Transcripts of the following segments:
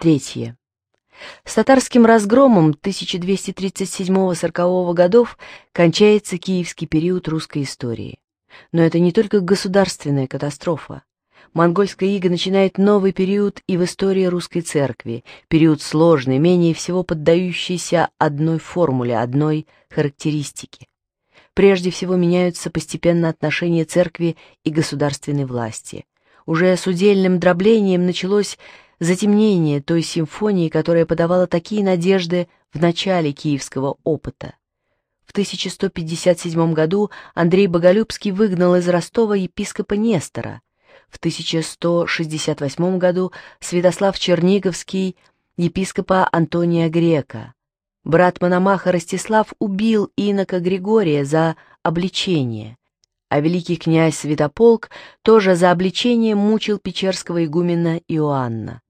Третье. С татарским разгромом 1237-40 годов кончается киевский период русской истории. Но это не только государственная катастрофа. Монгольская ига начинает новый период и в истории русской церкви, период сложный, менее всего поддающийся одной формуле, одной характеристике. Прежде всего меняются постепенно отношения церкви и государственной власти. Уже с удельным дроблением началось затемнение той симфонии, которая подавала такие надежды в начале киевского опыта. В 1157 году Андрей Боголюбский выгнал из Ростова епископа Нестора. В 1168 году Святослав Черниговский епископа Антония Грека. Брат Мономаха Ростислав убил инока Григория за обличение, а великий князь Святополк тоже за обличение мучил печерского игумена Иоанна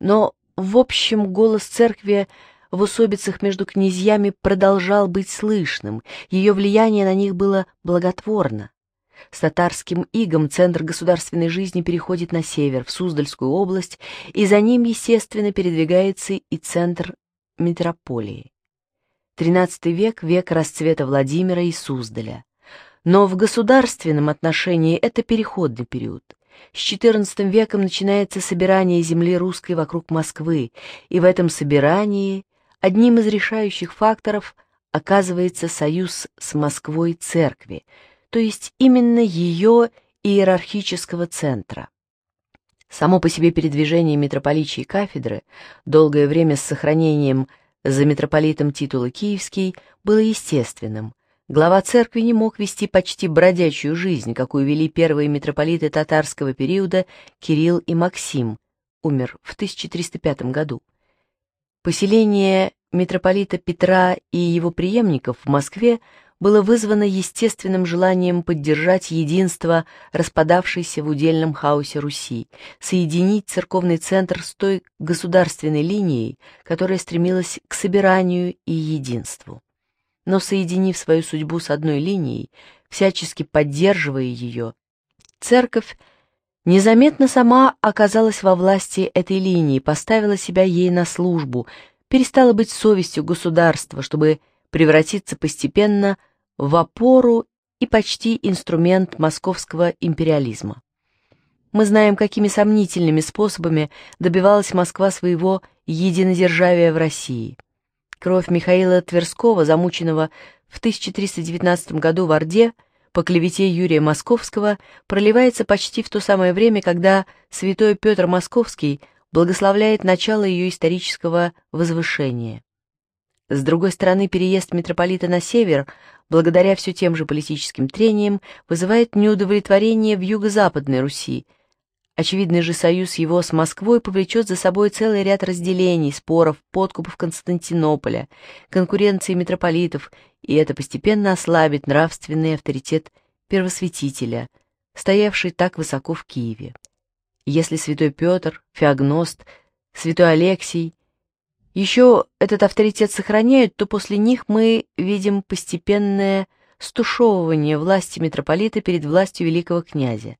но, в общем, голос церкви в усобицах между князьями продолжал быть слышным, ее влияние на них было благотворно. С татарским игом центр государственной жизни переходит на север, в Суздальскую область, и за ним, естественно, передвигается и центр метрополии. XIII век – век расцвета Владимира и Суздаля. Но в государственном отношении это переходный период – с XIV веком начинается собирание земли русской вокруг Москвы, и в этом собирании одним из решающих факторов оказывается союз с Москвой церкви, то есть именно ее иерархического центра. Само по себе передвижение митрополичьей кафедры, долгое время с сохранением за митрополитом титула «Киевский», было естественным – глава церкви не мог вести почти бродячую жизнь, какую вели первые митрополиты татарского периода Кирилл и Максим, умер в 1305 году. Поселение митрополита Петра и его преемников в Москве было вызвано естественным желанием поддержать единство распадавшейся в удельном хаосе Руси, соединить церковный центр с той государственной линией, которая стремилась к собиранию и единству но соединив свою судьбу с одной линией, всячески поддерживая ее, церковь незаметно сама оказалась во власти этой линии, поставила себя ей на службу, перестала быть совестью государства, чтобы превратиться постепенно в опору и почти инструмент московского империализма. Мы знаем, какими сомнительными способами добивалась Москва своего единодержавия в России – Кровь Михаила Тверского, замученного в 1319 году в Орде, по клевете Юрия Московского, проливается почти в то самое время, когда святой Петр Московский благословляет начало ее исторического возвышения. С другой стороны, переезд митрополита на север, благодаря все тем же политическим трениям, вызывает неудовлетворение в юго-западной Руси – Очевидный же союз его с Москвой повлечет за собой целый ряд разделений, споров, подкупов Константинополя, конкуренции митрополитов, и это постепенно ослабит нравственный авторитет первосвятителя, стоявший так высоко в Киеве. Если святой Петр, Феогност, святой Алексий еще этот авторитет сохраняют, то после них мы видим постепенное стушевывание власти митрополита перед властью великого князя.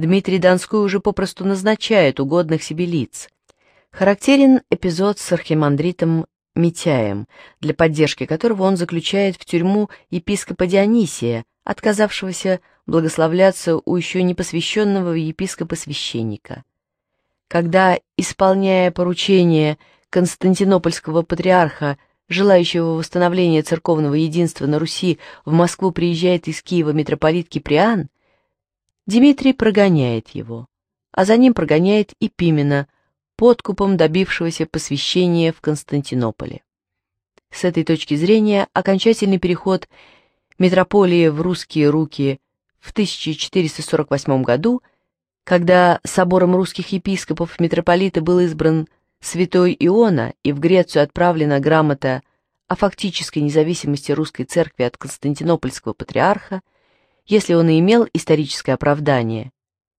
Дмитрий Донской уже попросту назначает угодных себе лиц. Характерен эпизод с архимандритом Митяем, для поддержки которого он заключает в тюрьму епископа Дионисия, отказавшегося благословляться у еще непосвященного епископа священника. Когда, исполняя поручение константинопольского патриарха, желающего восстановления церковного единства на Руси, в Москву приезжает из Киева митрополит Киприан – Дмитрий прогоняет его, а за ним прогоняет и Пимена, подкупом добившегося посвящения в Константинополе. С этой точки зрения окончательный переход метрополии в русские руки в 1448 году, когда собором русских епископов митрополита был избран святой Иона и в Грецию отправлена грамота о фактической независимости русской церкви от константинопольского патриарха, если он и имел историческое оправдание.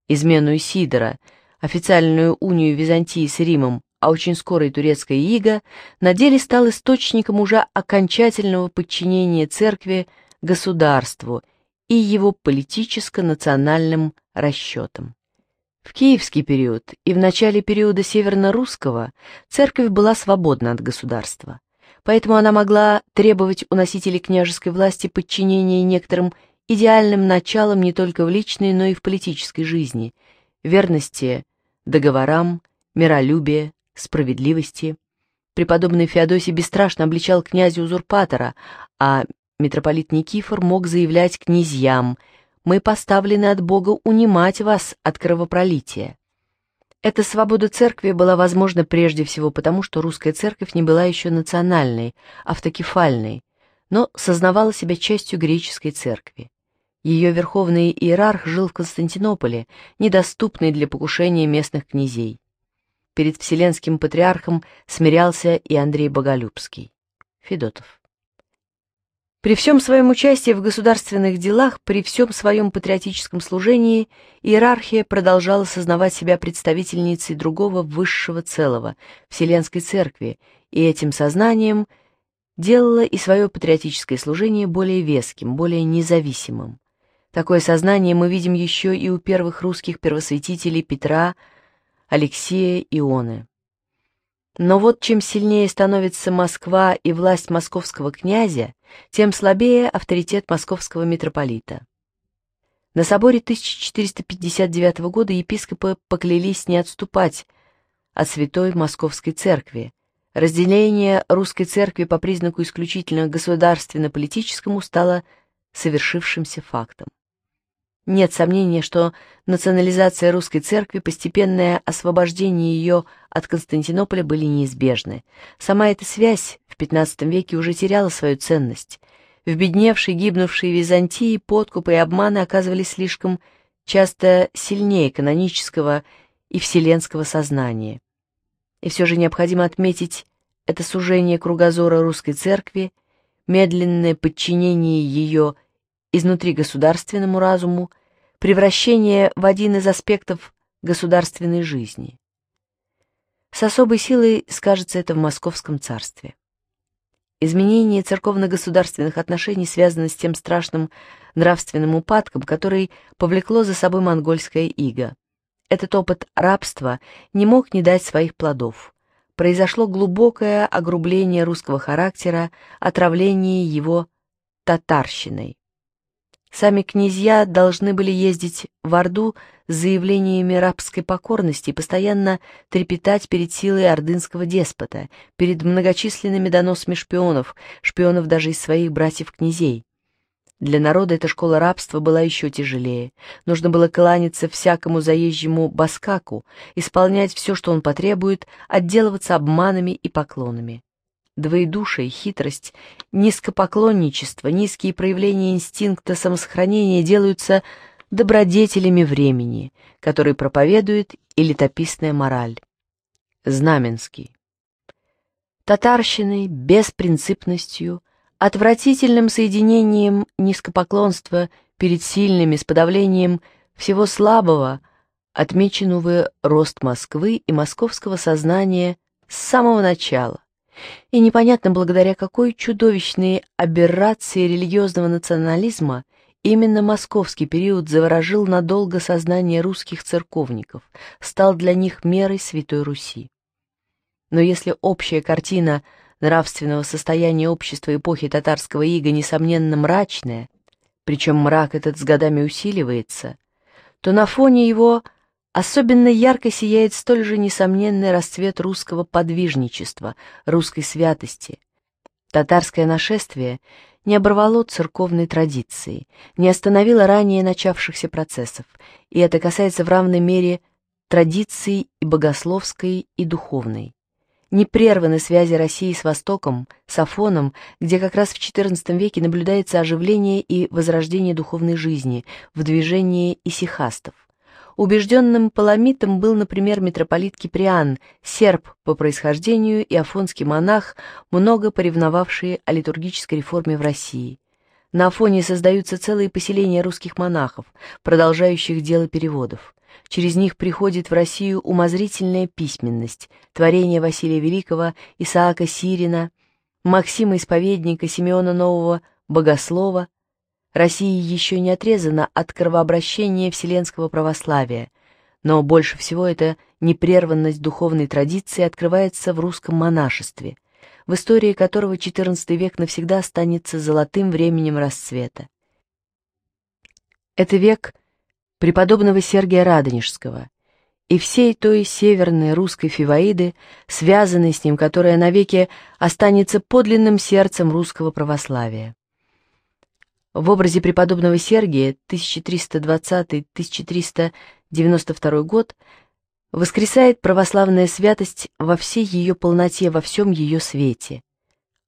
Измену Сидора, официальную унию Византии с Римом, а очень скоро и турецкая ига, на деле стал источником уже окончательного подчинения церкви государству и его политическо-национальным расчетам. В киевский период и в начале периода северно-русского церковь была свободна от государства, поэтому она могла требовать у носителей княжеской власти подчинения некоторым идеальным началом не только в личной, но и в политической жизни, верности, договорам, миролюбие, справедливости. Преподобный Феодосий бесстрашно обличал князя-узурпатора, а митрополит Никифор мог заявлять князьям «Мы поставлены от Бога унимать вас от кровопролития». Эта свобода церкви была возможна прежде всего потому, что русская церковь не была еще национальной, автокефальной, но сознавала себя частью греческой церкви. Ее верховный иерарх жил в Константинополе, недоступный для покушения местных князей. Перед Вселенским Патриархом смирялся и Андрей Боголюбский. Федотов. При всем своем участии в государственных делах, при всем своем патриотическом служении, иерархия продолжала сознавать себя представительницей другого высшего целого – Вселенской Церкви, и этим сознанием делала и свое патриотическое служение более веским, более независимым. Такое сознание мы видим еще и у первых русских первосвятителей Петра, Алексея и Ионы. Но вот чем сильнее становится Москва и власть московского князя, тем слабее авторитет московского митрополита. На соборе 1459 года епископы поклялись не отступать от святой московской церкви. Разделение русской церкви по признаку исключительно государственно-политическому стало совершившимся фактом. Нет сомнения, что национализация русской церкви, постепенное освобождение ее от Константинополя были неизбежны. Сама эта связь в XV веке уже теряла свою ценность. В бедневшей, гибнувшей Византии подкупы и обманы оказывались слишком часто сильнее канонического и вселенского сознания. И все же необходимо отметить это сужение кругозора русской церкви, медленное подчинение ее изнутри государственному разуму, превращение в один из аспектов государственной жизни. С особой силой скажется это в Московском царстве. Изменение церковно-государственных отношений связано с тем страшным нравственным упадком, который повлекло за собой монгольское иго. Этот опыт рабства не мог не дать своих плодов. Произошло глубокое огрубление русского характера, отравление его татарщиной. Сами князья должны были ездить в Орду с заявлениями рабской покорности и постоянно трепетать перед силой ордынского деспота, перед многочисленными доносами шпионов, шпионов даже из своих братьев-князей. Для народа эта школа рабства была еще тяжелее. Нужно было кланяться всякому заезжему баскаку, исполнять все, что он потребует, отделываться обманами и поклонами двоедушие, хитрость, низкопоклонничество, низкие проявления инстинкта самосохранения делаются добродетелями времени, который проповедует и летописная мораль. Знаменский. Татарщиной, беспринципностью, отвратительным соединением низкопоклонства перед сильными с подавлением всего слабого отмечен, увы, рост Москвы и московского сознания с самого начала, и непонятно, благодаря какой чудовищной аберрации религиозного национализма именно московский период заворожил надолго сознание русских церковников, стал для них мерой Святой Руси. Но если общая картина нравственного состояния общества эпохи татарского ига, несомненно, мрачная, причем мрак этот с годами усиливается, то на фоне его – Особенно ярко сияет столь же несомненный расцвет русского подвижничества, русской святости. Татарское нашествие не оборвало церковной традиции, не остановило ранее начавшихся процессов, и это касается в равной мере традиции и богословской, и духовной. Не прерваны связи России с Востоком, с Афоном, где как раз в XIV веке наблюдается оживление и возрождение духовной жизни в движении исихастов – Убежденным паламитом был, например, митрополит Киприан, серб по происхождению и афонский монах, много поревновавший о литургической реформе в России. На Афоне создаются целые поселения русских монахов, продолжающих дело переводов. Через них приходит в Россию умозрительная письменность, творение Василия Великого, Исаака Сирина, Максима Исповедника, Симеона Нового, Богослова, Россия еще не отрезана от кровообращения вселенского православия, но больше всего эта непрерванность духовной традиции открывается в русском монашестве, в истории которого XIV век навсегда останется золотым временем расцвета. Это век преподобного Сергия Радонежского и всей той северной русской фиваиды, связанной с ним, которая навеки останется подлинным сердцем русского православия. В образе преподобного Сергия 1320-1392 год воскресает православная святость во всей ее полноте, во всем ее свете.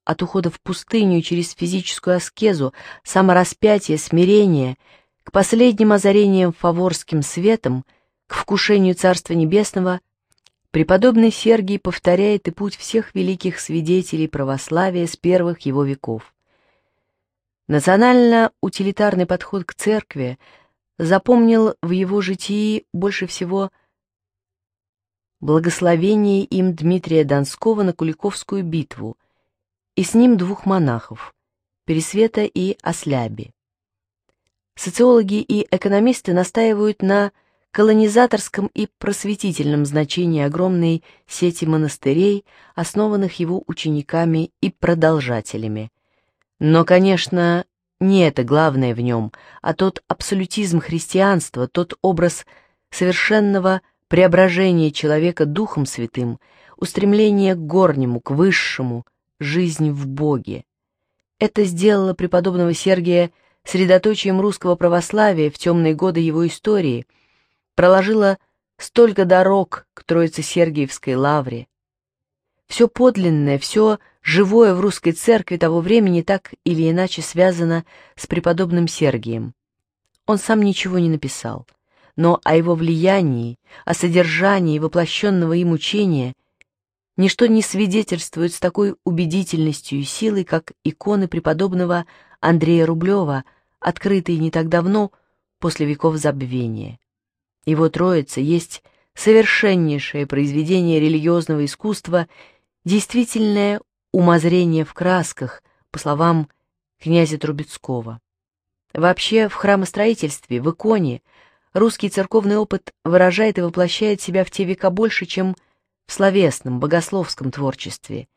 От ухода в пустыню через физическую аскезу, самораспятие, смирение, к последним озарениям фаворским светом, к вкушению Царства Небесного, преподобный Сергий повторяет и путь всех великих свидетелей православия с первых его веков. Национально-утилитарный подход к церкви запомнил в его житии больше всего благословение им Дмитрия Донского на Куликовскую битву и с ним двух монахов – Пересвета и Осляби. Социологи и экономисты настаивают на колонизаторском и просветительном значении огромной сети монастырей, основанных его учениками и продолжателями, но, конечно, не это главное в нем, а тот абсолютизм христианства, тот образ совершенного преображения человека Духом Святым, устремление к горнему, к высшему, жизнь в Боге. Это сделало преподобного Сергия средоточием русского православия в темные годы его истории, проложило столько дорог к Троице-Сергиевской лавре, все подлинное, все живое в русской церкви того времени так или иначе связано с преподобным Сергием. Он сам ничего не написал, но о его влиянии, о содержании воплощенного им учения ничто не свидетельствует с такой убедительностью и силой, как иконы преподобного Андрея Рублева, открытые не так давно, после веков забвения. Его «Троица» есть совершеннейшее произведение религиозного искусства Действительное умозрение в красках, по словам князя Трубецкого. Вообще, в храмостроительстве, в иконе, русский церковный опыт выражает и воплощает себя в те века больше, чем в словесном, богословском творчестве,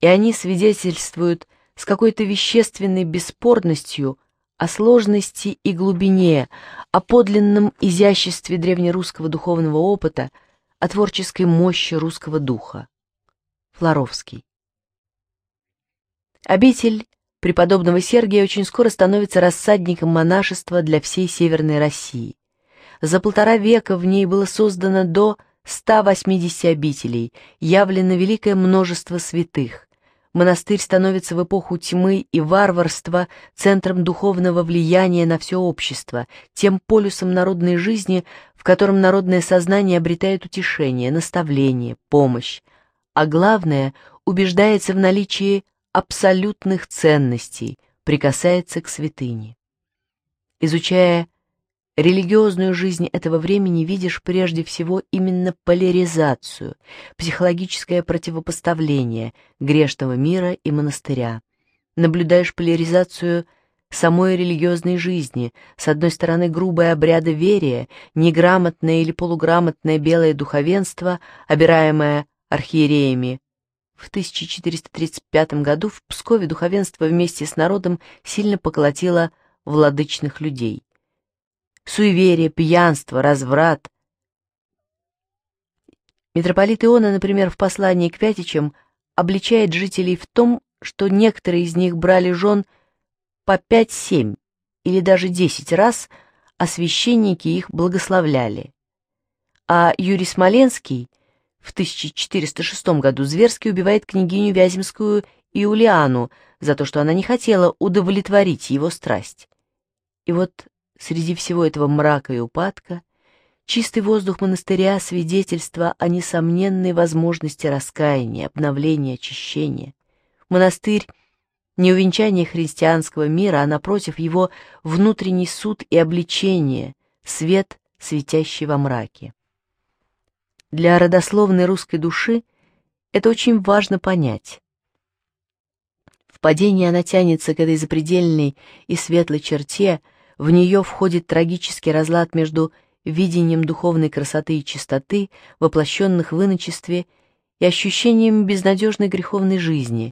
и они свидетельствуют с какой-то вещественной бесспорностью о сложности и глубине, о подлинном изяществе древнерусского духовного опыта, о творческой мощи русского духа. Флоровский. Обитель преподобного Сергия очень скоро становится рассадником монашества для всей Северной России. За полтора века в ней было создано до 180 обителей, явлено великое множество святых. Монастырь становится в эпоху тьмы и варварства центром духовного влияния на все общество, тем полюсом народной жизни, в котором народное сознание обретает утешение, наставление, помощь, а главное, убеждается в наличии абсолютных ценностей, прикасается к святыне. Изучая религиозную жизнь этого времени, видишь прежде всего именно поляризацию, психологическое противопоставление грешного мира и монастыря. Наблюдаешь поляризацию самой религиозной жизни, с одной стороны грубые обряды верия, неграмотное или полуграмотное белое духовенство, обираемое архиереями. В 1435 году в Пскове духовенство вместе с народом сильно поколотило владычных людей. Суеверие, пьянство, разврат. Митрополит Иона, например, в послании к Пятичам обличает жителей в том, что некоторые из них брали жен по 5-7 или даже 10 раз, а священники их благословляли. А Юрий Смоленский – в 1406 году зверски убивает княгиню Вяземскую Иулиану за то, что она не хотела удовлетворить его страсть. И вот среди всего этого мрака и упадка чистый воздух монастыря — свидетельство о несомненной возможности раскаяния, обновления, очищения. Монастырь — не увенчание христианского мира, а, напротив, его внутренний суд и обличение, свет, светящий во мраке. Для родословной русской души это очень важно понять. В падении она тянется к этой запредельной и светлой черте, в нее входит трагический разлад между видением духовной красоты и чистоты, воплощенных в иночестве, и ощущением безнадежной греховной жизни,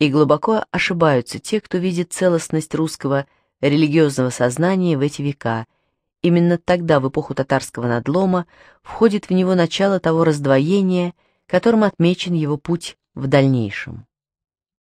и глубоко ошибаются те, кто видит целостность русского религиозного сознания в эти века – Именно тогда, в эпоху татарского надлома, входит в него начало того раздвоения, которым отмечен его путь в дальнейшем.